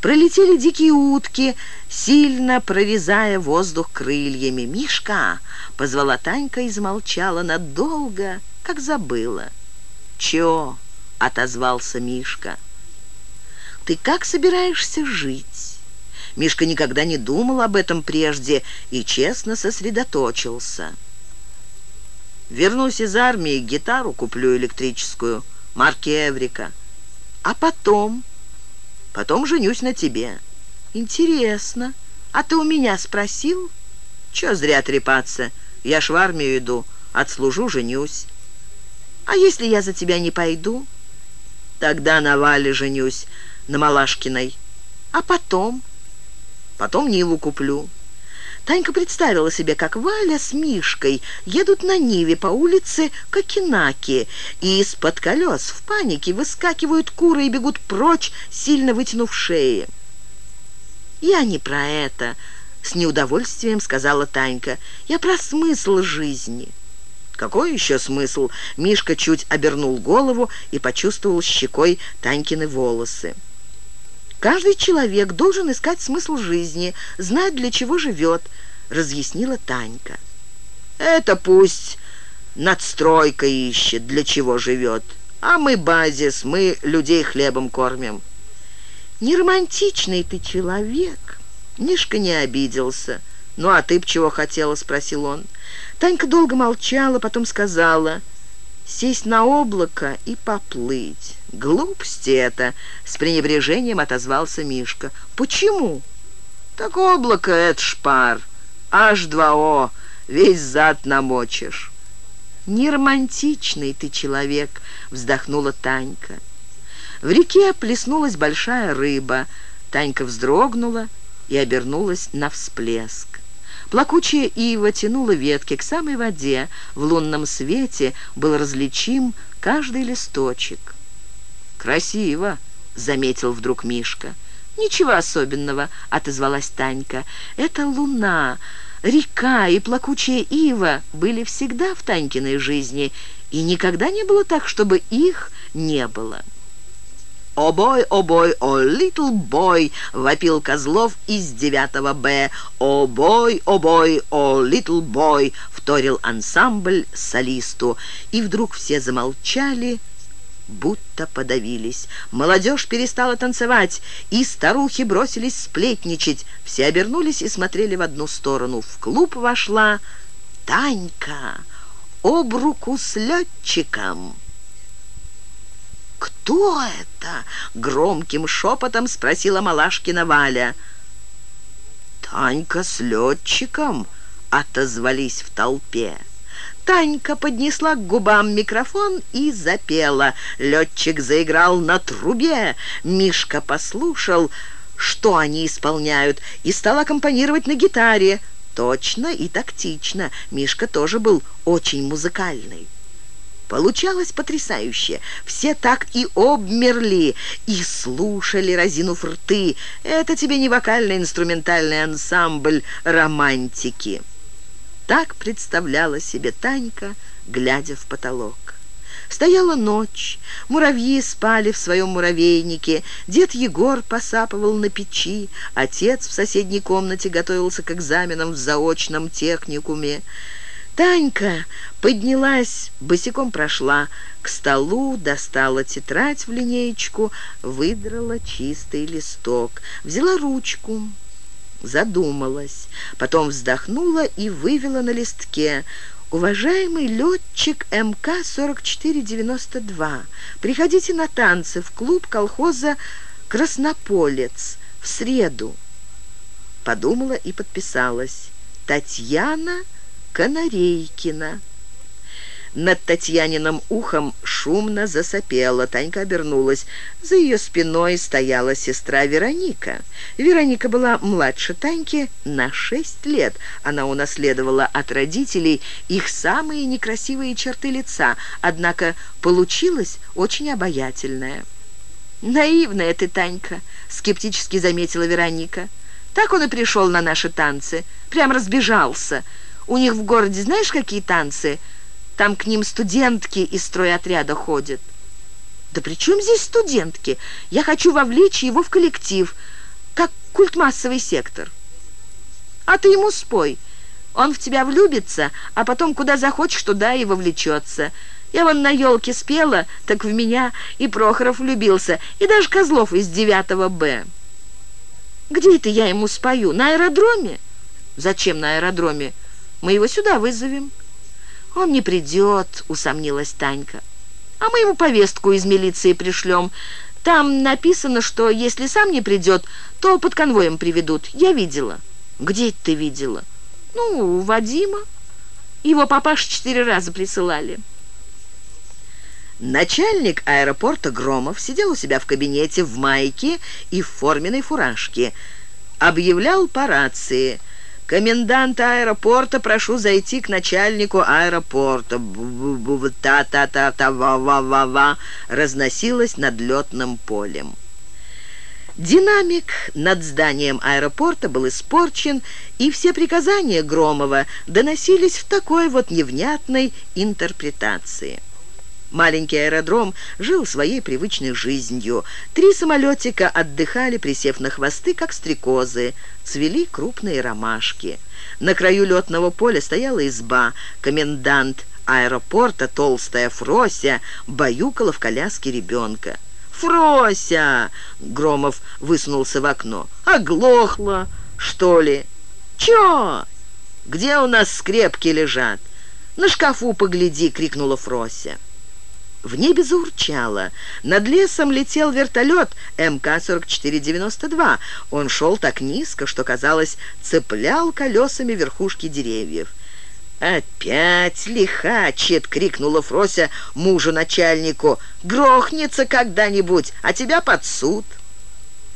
Пролетели дикие утки, сильно прорезая воздух крыльями. «Мишка!» — позвала Танька и замолчала надолго, как забыла. «Чё?» — отозвался Мишка. «Ты как собираешься жить?» Мишка никогда не думал об этом прежде и честно сосредоточился. «Вернусь из армии, гитару куплю электрическую, марки Эврика. А потом...» Потом женюсь на тебе». «Интересно. А ты у меня спросил?» «Чё зря трепаться? Я ж в армию иду. Отслужу, женюсь». «А если я за тебя не пойду?» «Тогда на Вале женюсь, на Малашкиной. А потом?» «Потом Ниву куплю». Танька представила себе, как Валя с Мишкой едут на Ниве по улице Кокинаки, и из-под колес в панике выскакивают куры и бегут прочь, сильно вытянув шеи. «Я не про это», — с неудовольствием сказала Танька. «Я про смысл жизни». «Какой еще смысл?» Мишка чуть обернул голову и почувствовал щекой Танькины волосы. Каждый человек должен искать смысл жизни, знать, для чего живет, разъяснила Танька. Это пусть надстройка ищет, для чего живет, а мы базис, мы людей хлебом кормим. Не романтичный ты человек. Мишка не обиделся. «Ну, а ты б чего хотела?» — спросил он. Танька долго молчала, потом сказала сесть на облако и поплыть. Глупости это, с пренебрежением отозвался Мишка. Почему? Так облако — это шпар. H2O, весь зад намочишь. «Не романтичный ты человек», — вздохнула Танька. В реке плеснулась большая рыба. Танька вздрогнула и обернулась на всплеск. Плакучая ива тянула ветки к самой воде. В лунном свете был различим каждый листочек. «Красиво», — заметил вдруг Мишка. «Ничего особенного», — отозвалась Танька. «Это луна, река и плакучая ива были всегда в Танькиной жизни, и никогда не было так, чтобы их не было». «О бой, о бой, о литл бой!» — вопил Козлов из 9 Б. «О бой, о бой, о литл бой!» — вторил ансамбль солисту. И вдруг все замолчали, будто подавились. Молодежь перестала танцевать, и старухи бросились сплетничать. Все обернулись и смотрели в одну сторону. В клуб вошла Танька об руку с летчиком. «Кто это?» — громким шепотом спросила Малашкина Валя. «Танька с летчиком», — отозвались в толпе. Танька поднесла к губам микрофон и запела. Летчик заиграл на трубе. Мишка послушал, что они исполняют, и стал аккомпанировать на гитаре. Точно и тактично. Мишка тоже был очень музыкальный. Получалось потрясающе. Все так и обмерли, и слушали, разинув рты. Это тебе не вокально-инструментальный ансамбль романтики. Так представляла себе Танька, глядя в потолок. Стояла ночь, муравьи спали в своем муравейнике, дед Егор посапывал на печи, отец в соседней комнате готовился к экзаменам в заочном техникуме. Танька поднялась, босиком прошла к столу, достала тетрадь в линеечку, выдрала чистый листок, взяла ручку, задумалась, потом вздохнула и вывела на листке «Уважаемый летчик МК-4492, приходите на танцы в клуб колхоза «Краснополец» в среду». Подумала и подписалась. Татьяна Канарейкина. Над Татьяниным ухом шумно засопело. Танька обернулась. За ее спиной стояла сестра Вероника. Вероника была младше Таньки на шесть лет. Она унаследовала от родителей их самые некрасивые черты лица, однако получилась очень обаятельная. «Наивная ты, Танька», — скептически заметила Вероника. «Так он и пришел на наши танцы. Прям разбежался. У них в городе знаешь, какие танцы?» Там к ним студентки из стройотряда ходят». «Да при чем здесь студентки? Я хочу вовлечь его в коллектив, как культмассовый сектор». «А ты ему спой. Он в тебя влюбится, а потом куда захочешь, туда и вовлечется. Я вон на елке спела, так в меня и Прохоров влюбился, и даже Козлов из 9 Б». «Где это я ему спою? На аэродроме?» «Зачем на аэродроме? Мы его сюда вызовем». «Он не придет», — усомнилась Танька. «А мы ему повестку из милиции пришлем. Там написано, что если сам не придет, то под конвоем приведут. Я видела». «Где ты видела?» «Ну, у Вадима. Его папаш четыре раза присылали». Начальник аэропорта Громов сидел у себя в кабинете в майке и в форменной фуражке. Объявлял по рации – Коменданта аэропорта прошу зайти к начальнику аэропорта. Та-та-та-та-ва-ва-ва-ва разносилось над летным полем. Динамик над зданием аэропорта был испорчен, и все приказания Громова доносились в такой вот невнятной интерпретации. Маленький аэродром жил своей привычной жизнью. Три самолетика отдыхали, присев на хвосты, как стрекозы. Цвели крупные ромашки. На краю летного поля стояла изба. Комендант аэропорта, толстая Фрося, баюкала в коляске ребенка. «Фрося!» — Громов высунулся в окно. «Оглохла, что ли?» «Чё? Где у нас скрепки лежат?» «На шкафу погляди!» — крикнула Фрося. В небе заурчало. Над лесом летел вертолет МК-4492. Он шел так низко, что, казалось, цеплял колесами верхушки деревьев. «Опять лихачит!» — крикнула Фрося мужу-начальнику. «Грохнется когда-нибудь, а тебя под суд!»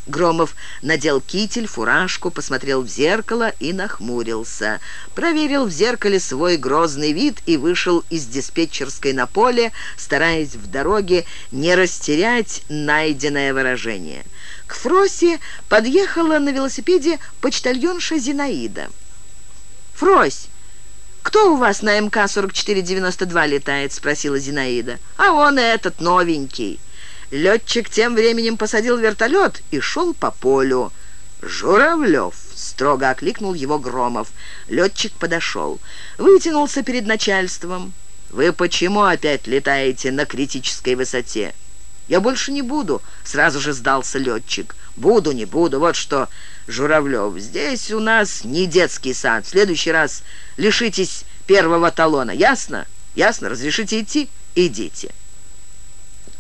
Громов надел китель, фуражку, посмотрел в зеркало и нахмурился. Проверил в зеркале свой грозный вид и вышел из диспетчерской на поле, стараясь в дороге не растерять найденное выражение. К Фросе подъехала на велосипеде почтальонша Зинаида. «Фрось, кто у вас на МК-4492 летает?» — спросила Зинаида. «А он этот, новенький». Летчик тем временем посадил вертолет и шел по полю. «Журавлев!» — строго окликнул его Громов. Летчик подошел, вытянулся перед начальством. «Вы почему опять летаете на критической высоте?» «Я больше не буду», — сразу же сдался летчик. «Буду, не буду, вот что, Журавлев, здесь у нас не детский сад. В следующий раз лишитесь первого талона, ясно? Ясно, разрешите идти? Идите».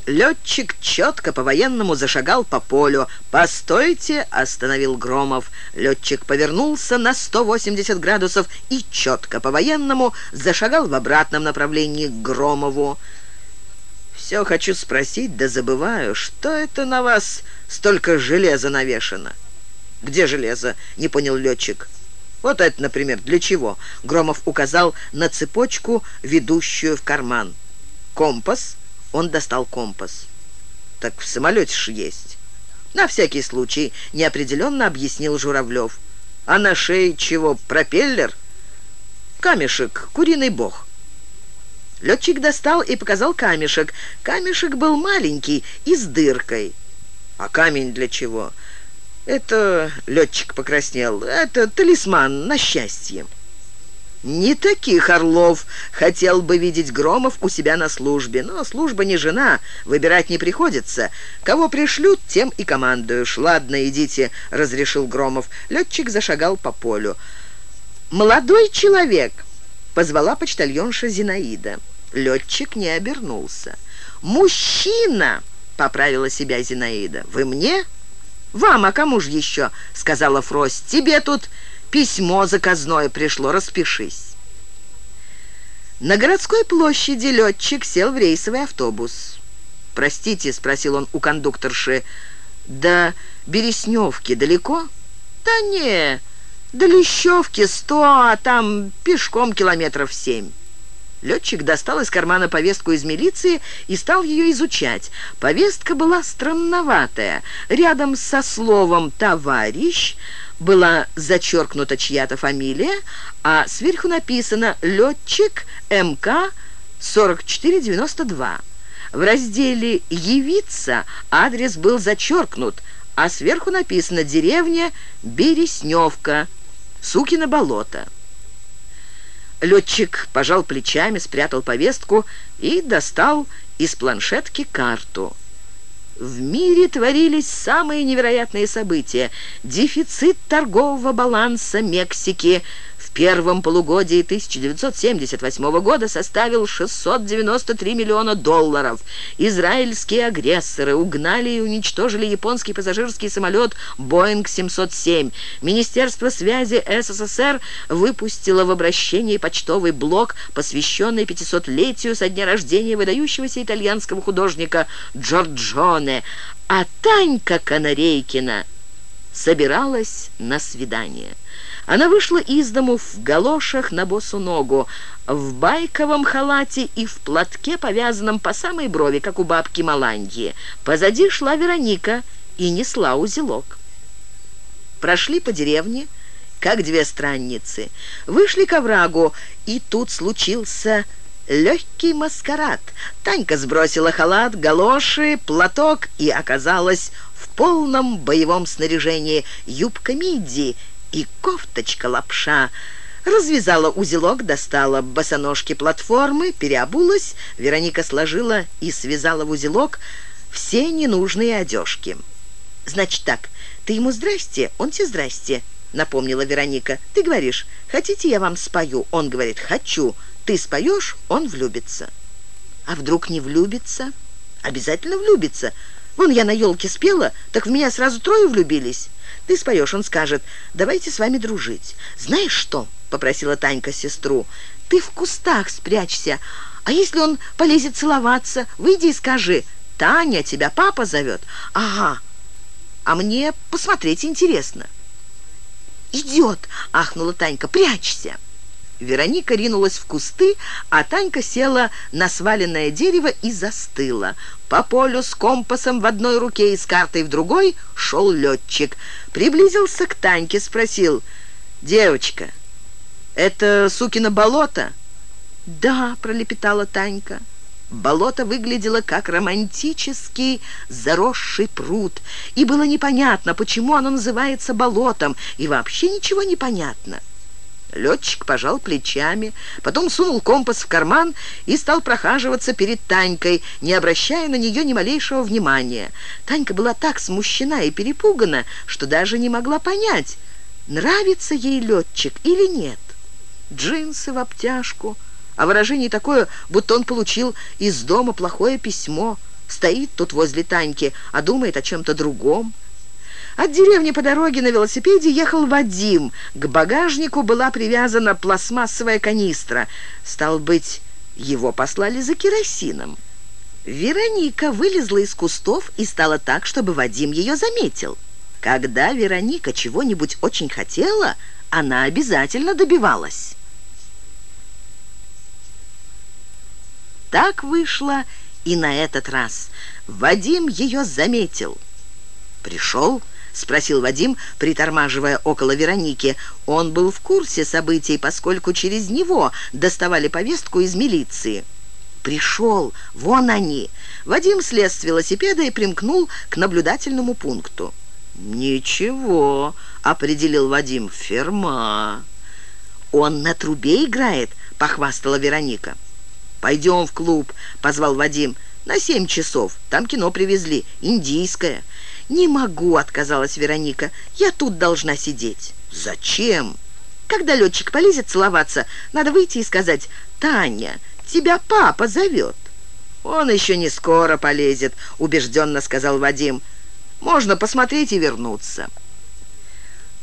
Летчик четко по-военному зашагал по полю. «Постойте!» — остановил Громов. Летчик повернулся на 180 градусов и четко по-военному зашагал в обратном направлении к Громову. «Все хочу спросить, да забываю, что это на вас столько железа навешано?» «Где железо?» — не понял летчик. «Вот это, например, для чего?» Громов указал на цепочку, ведущую в карман. «Компас?» Он достал компас. «Так в самолете ж есть». «На всякий случай», — неопределенно объяснил Журавлев. «А на шее чего, пропеллер?» «Камешек, куриный бог». Летчик достал и показал камешек. Камешек был маленький и с дыркой. «А камень для чего?» «Это...» — летчик покраснел. «Это талисман на счастье». Не таких орлов хотел бы видеть Громов у себя на службе. Но служба не жена, выбирать не приходится. Кого пришлют, тем и командуешь. Ладно, идите, разрешил Громов. Летчик зашагал по полю. «Молодой человек!» — позвала почтальонша Зинаида. Летчик не обернулся. «Мужчина!» — поправила себя Зинаида. «Вы мне?» «Вам, а кому же еще?» — сказала Фрось. «Тебе тут Письмо заказное пришло, распишись». На городской площади летчик сел в рейсовый автобус. «Простите», — спросил он у кондукторши, — «до Бересневки далеко?» «Да не, до Лещевки сто, а там пешком километров семь». Летчик достал из кармана повестку из милиции и стал ее изучать. Повестка была странноватая. Рядом со словом «товарищ» была зачеркнута чья-то фамилия, а сверху написано «Летчик МК 4492». В разделе «Явиться» адрес был зачеркнут, а сверху написано «Деревня Бересневка, Сукино болото». Летчик пожал плечами, спрятал повестку и достал из планшетки карту. В мире творились самые невероятные события. Дефицит торгового баланса Мексики – первом полугодии 1978 года составил 693 миллиона долларов. Израильские агрессоры угнали и уничтожили японский пассажирский самолет Boeing 707. Министерство связи СССР выпустило в обращении почтовый блок, посвященный 500-летию со дня рождения выдающегося итальянского художника Джорджоне. А Танька Канарейкина собиралась на свидание. Она вышла из дому в галошах на босу ногу, в байковом халате и в платке, повязанном по самой брови, как у бабки Маланьи. Позади шла Вероника и несла узелок. Прошли по деревне, как две странницы. Вышли к оврагу, и тут случился легкий маскарад. Танька сбросила халат, галоши, платок и оказалась в полном боевом снаряжении. Юбка мидии и кофточка-лапша. Развязала узелок, достала босоножки платформы, переобулась. Вероника сложила и связала в узелок все ненужные одежки. «Значит так, ты ему здрасте, он тебе здрасте», — напомнила Вероника. «Ты говоришь, хотите, я вам спою?» Он говорит, «хочу». Ты споешь, он влюбится. А вдруг не влюбится? Обязательно влюбится. Вон я на елке спела, так в меня сразу трое влюбились. Ты споешь, он скажет, давайте с вами дружить. Знаешь что?» — попросила Танька сестру. «Ты в кустах спрячься, а если он полезет целоваться, выйди и скажи, Таня, тебя папа зовет». «Ага, а мне посмотреть интересно». «Идет!» — ахнула Танька. «Прячься!» Вероника ринулась в кусты, а Танька села на сваленное дерево и застыла. По полю с компасом в одной руке и с картой в другой шел летчик. Приблизился к Таньке, спросил, «Девочка, это сукино болото?» «Да», — пролепетала Танька. Болото выглядело как романтический заросший пруд, и было непонятно, почему оно называется болотом, и вообще ничего не понятно. Летчик пожал плечами, потом сунул компас в карман и стал прохаживаться перед Танькой, не обращая на нее ни малейшего внимания. Танька была так смущена и перепугана, что даже не могла понять, нравится ей летчик или нет. Джинсы в обтяжку, а выражение такое, будто он получил из дома плохое письмо. Стоит тут возле Таньки, а думает о чем-то другом. От деревни по дороге на велосипеде ехал Вадим. К багажнику была привязана пластмассовая канистра. Стал быть, его послали за керосином. Вероника вылезла из кустов и стала так, чтобы Вадим ее заметил. Когда Вероника чего-нибудь очень хотела, она обязательно добивалась. Так вышло и на этот раз. Вадим ее заметил. Пришел, — спросил Вадим, притормаживая около Вероники. Он был в курсе событий, поскольку через него доставали повестку из милиции. «Пришел! Вон они!» Вадим слез с велосипеда и примкнул к наблюдательному пункту. «Ничего», — определил Вадим, — «ферма». «Он на трубе играет?» — похвастала Вероника. «Пойдем в клуб», — позвал Вадим. «На семь часов. Там кино привезли. Индийское». «Не могу», — отказалась Вероника. «Я тут должна сидеть». «Зачем?» «Когда летчик полезет целоваться, надо выйти и сказать, «Таня, тебя папа зовет». «Он еще не скоро полезет», — убежденно сказал Вадим. «Можно посмотреть и вернуться».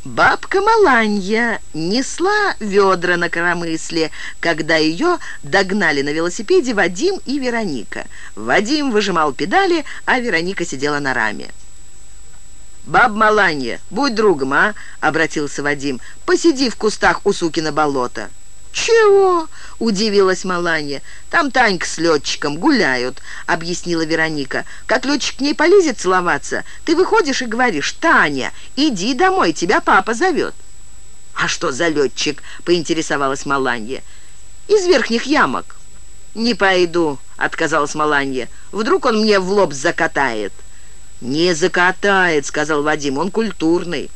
Бабка Маланья несла ведра на коромысле, когда ее догнали на велосипеде Вадим и Вероника. Вадим выжимал педали, а Вероника сидела на раме. «Баб Маланья, будь другом, а?» — обратился Вадим. «Посиди в кустах у Сукина болота». «Чего?» — удивилась Маланья. «Там Танька с летчиком гуляют», — объяснила Вероника. «Как летчик к ней полезет целоваться, ты выходишь и говоришь, «Таня, иди домой, тебя папа зовет». «А что за летчик?» — поинтересовалась Маланья. «Из верхних ямок». «Не пойду», — отказалась Маланья. «Вдруг он мне в лоб закатает». «Не закатает», — сказал Вадим, — «он культурный».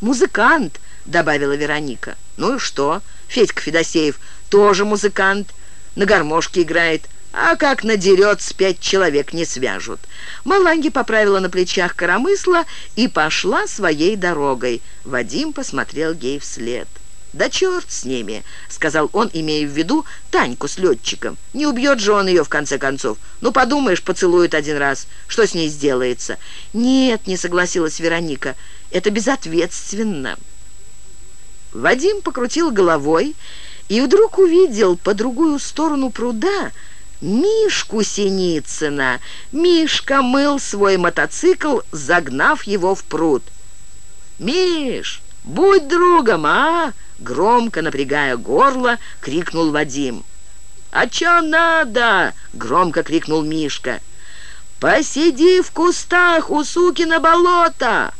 «Музыкант», — добавила Вероника. «Ну и что?» Федька Федосеев тоже музыкант, на гармошке играет, а как надерет, с пять человек не свяжут. Маланги поправила на плечах коромысла и пошла своей дорогой. Вадим посмотрел ей вслед. «Да черт с ними!» — сказал он, имея в виду Таньку с летчиком. «Не убьет же он ее, в конце концов. Ну, подумаешь, поцелует один раз. Что с ней сделается?» «Нет», — не согласилась Вероника, — «это безответственно». Вадим покрутил головой и вдруг увидел по другую сторону пруда Мишку Синицына. Мишка мыл свой мотоцикл, загнав его в пруд. «Миш, будь другом, а!» Громко напрягая горло, крикнул Вадим. «А чё надо?» — громко крикнул Мишка. «Посиди в кустах у суки на болото!»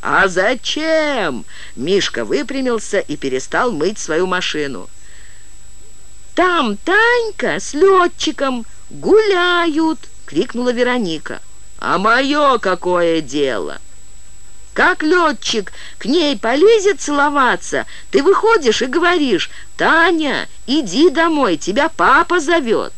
«А зачем?» Мишка выпрямился и перестал мыть свою машину. «Там Танька с летчиком гуляют!» — крикнула Вероника. «А мое какое дело?» Как летчик к ней полезет целоваться, ты выходишь и говоришь, «Таня, иди домой, тебя папа зовет».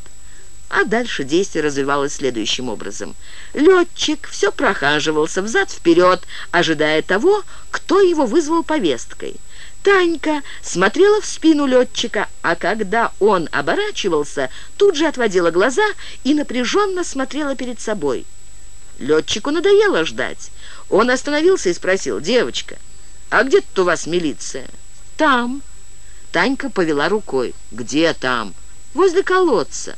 А дальше действие развивалось следующим образом. Летчик все прохаживался взад-вперед, ожидая того, кто его вызвал повесткой. Танька смотрела в спину летчика, а когда он оборачивался, тут же отводила глаза и напряженно смотрела перед собой. Летчику надоело ждать. Он остановился и спросил, «Девочка, а где тут у вас милиция?» «Там». Танька повела рукой. «Где там?» «Возле колодца».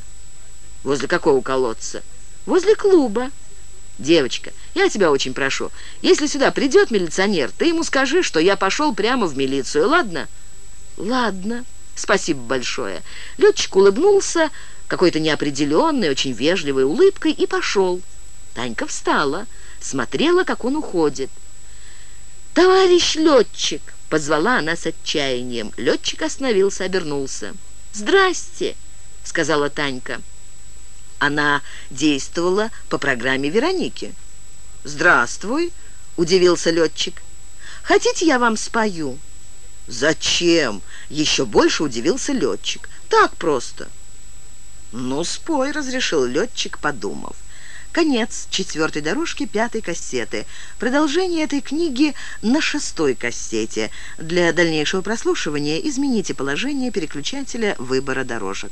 «Возле какого колодца?» «Возле клуба». «Девочка, я тебя очень прошу, если сюда придет милиционер, ты ему скажи, что я пошел прямо в милицию, ладно?» «Ладно, спасибо большое». Летчик улыбнулся какой-то неопределенной, очень вежливой улыбкой и пошел. Танька встала, смотрела, как он уходит. «Товарищ летчик!» — позвала она с отчаянием. Летчик остановился, обернулся. «Здрасте!» — сказала Танька. Она действовала по программе Вероники. «Здравствуй», — удивился летчик. «Хотите, я вам спою?» «Зачем?» — еще больше удивился летчик. «Так просто». «Ну, спой», — разрешил летчик, подумав. Конец четвертой дорожки пятой кассеты. Продолжение этой книги на шестой кассете. Для дальнейшего прослушивания измените положение переключателя выбора дорожек.